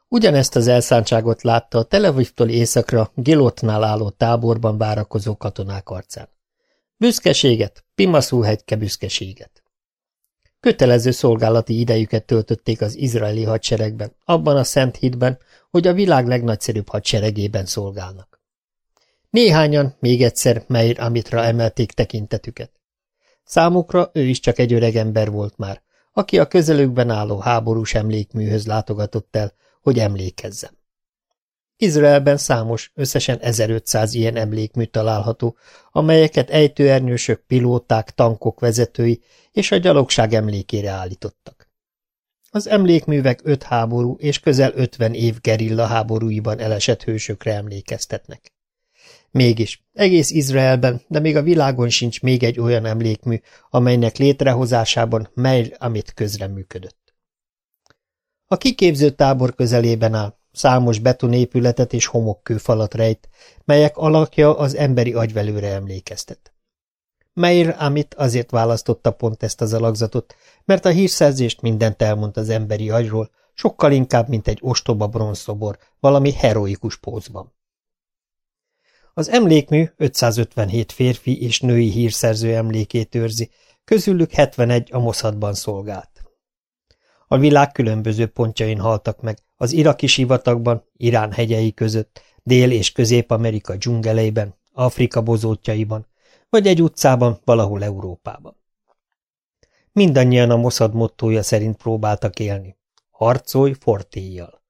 Ugyanezt az elszántságot látta a Tel Avivtól északra Gilotnál álló táborban várakozó katonák arcán. Büszkeséget, Pimaszú hegyke büszkeséget. Kötelező szolgálati idejüket töltötték az izraeli hadseregben, abban a szent hitben, hogy a világ legnagyszerűbb hadseregében szolgálnak. Néhányan még egyszer Meir Amitra emelték tekintetüket. Számukra ő is csak egy öreg ember volt már, aki a közelükben álló háborús emlékműhöz látogatott el, hogy emlékezzem. Izraelben számos, összesen 1500 ilyen emlékmű található, amelyeket ejtőernyősök, pilóták, tankok vezetői és a gyalogság emlékére állítottak. Az emlékművek öt háború és közel 50 év gerilla háborúiban elesett hősökre emlékeztetnek. Mégis, egész Izraelben, de még a világon sincs még egy olyan emlékmű, amelynek létrehozásában Meir Amit közreműködött. A kiképző tábor közelében áll, számos betonépületet és homokkőfalat rejt, melyek alakja az emberi agyvelőre emlékeztet. Meir Amit azért választotta pont ezt az alakzatot, mert a hírszerzést mindent elmond az emberi agyról, sokkal inkább, mint egy ostoba bronzszobor, valami heroikus pózban. Az emlékmű 557 férfi és női hírszerző emlékét őrzi, közülük 71 a Mossadban szolgált. A világ különböző pontjain haltak meg, az iraki sivatagban, Irán hegyei között, Dél- és Közép-Amerika dzsungeleiben, Afrika bozótjaiban, vagy egy utcában, valahol Európában. Mindannyian a Mossad mottója szerint próbáltak élni. Harcolj fortéjjal.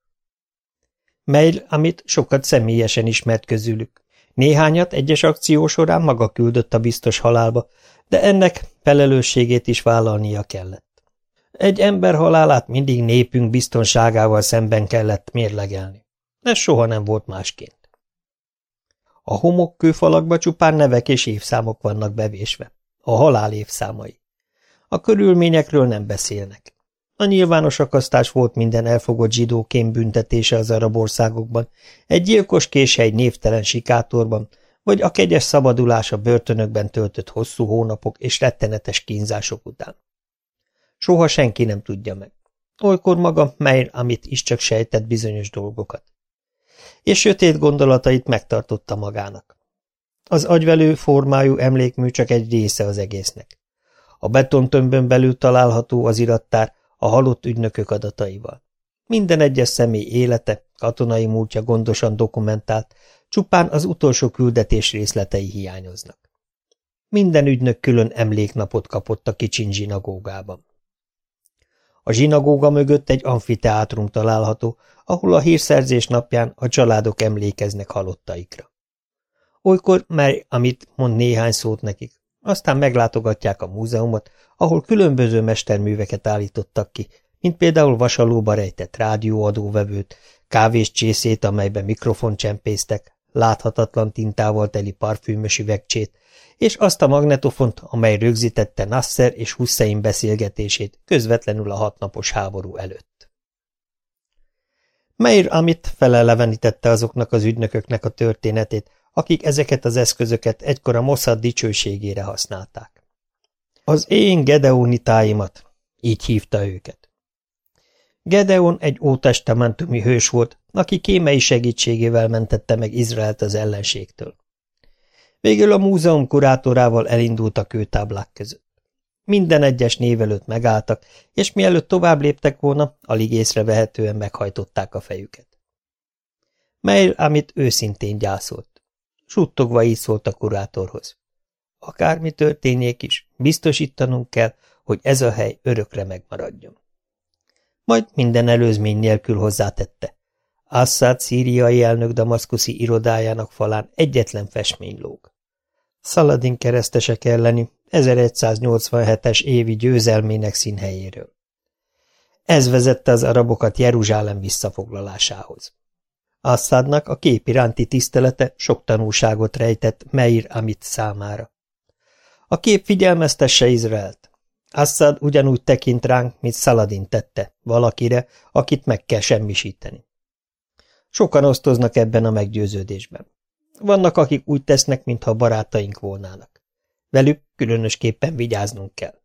Mail, amit sokat személyesen ismert közülük. Néhányat egyes akció során maga küldött a biztos halálba, de ennek felelősségét is vállalnia kellett. Egy ember halálát mindig népünk biztonságával szemben kellett mérlegelni. Ez soha nem volt másként. A homokkőfalakba csupán nevek és évszámok vannak bevésve. A halál évszámai. A körülményekről nem beszélnek. A nyilvános akasztás volt minden elfogott zsidó kém büntetése az arab országokban, egy gyilkos késhegy névtelen sikátorban, vagy a kegyes szabadulás a börtönökben töltött hosszú hónapok és rettenetes kínzások után. Soha senki nem tudja meg. Olykor maga Meir, amit is csak sejtett bizonyos dolgokat. És sötét gondolatait megtartotta magának. Az agyvelő formájú emlékmű csak egy része az egésznek. A betontömbön belül található az irattár a halott ügynökök adataival. Minden egyes személy élete, katonai múltja gondosan dokumentált, csupán az utolsó küldetés részletei hiányoznak. Minden ügynök külön emléknapot kapott a kicsin zsinagógában. A zsinagóga mögött egy amfiteátrum található, ahol a hírszerzés napján a családok emlékeznek halottaikra. Olykor mely, amit mond néhány szót nekik, aztán meglátogatják a múzeumot, ahol különböző mesterműveket állítottak ki, mint például vasalóba rejtett rádióadóvevőt, kávés csészét, amelybe mikrofon csempésztek, láthatatlan tintával teli parfümös üvegcsét, és azt a magnetofont, amely rögzítette Nasser és Hussein beszélgetését közvetlenül a hatnapos háború előtt. Meir Amit felelevenítette azoknak az ügynököknek a történetét, akik ezeket az eszközöket egykor a Mossad dicsőségére használták. Az én Gedeonitáimat, így hívta őket. Gedeon egy ótestamentumi hős volt, aki kémei segítségével mentette meg Izraelt az ellenségtől. Végül a múzeum kurátorával elindult kőtáblák között. Minden egyes név előtt megálltak, és mielőtt tovább léptek volna, alig észrevehetően meghajtották a fejüket. Meir, amit őszintén gyászolt. Suttogva így szólt a kurátorhoz. Akármi történjék is, biztosítanunk kell, hogy ez a hely örökre megmaradjon. Majd minden előzmény nélkül hozzátette. Assad szíriai elnök damaszkuszi irodájának falán egyetlen festmény lóg. Szaladin keresztesek elleni 1187-es évi győzelmének színhelyéről. Ez vezette az arabokat Jeruzsálem visszafoglalásához. Assadnak a kép iránti tisztelete sok tanúságot rejtett Meir Amit számára. A kép figyelmeztesse Izraelt. Assad ugyanúgy tekint ránk, mint Szaladin tette, valakire, akit meg kell semmisíteni. Sokan osztoznak ebben a meggyőződésben. Vannak, akik úgy tesznek, mintha barátaink volnának. Velük különösképpen vigyáznunk kell.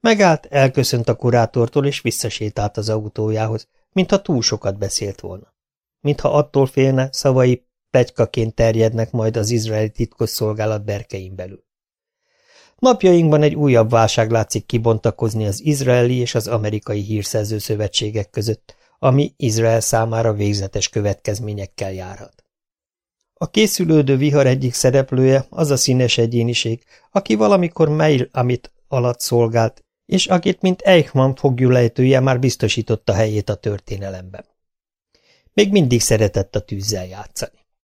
Megállt, elköszönt a kurátortól, és visszasétált az autójához, mintha túl sokat beszélt volna. Mintha attól félne, szavai plegykaként terjednek majd az izraeli titkosszolgálat berkein belül. Napjainkban egy újabb válság látszik kibontakozni az izraeli és az amerikai hírszerző szövetségek között, ami Izrael számára végzetes következményekkel járhat. A készülődő vihar egyik szereplője az a színes egyéniség, aki valamikor Mail Amit alatt szolgált, és akit mint Eichmann fogjulejtője már biztosította helyét a történelemben. Még mindig szeretett a tűzzel játszani.